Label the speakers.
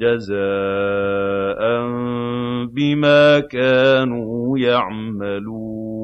Speaker 1: جَزَاءً بِمَا كَانُوا يَعْمَلُونَ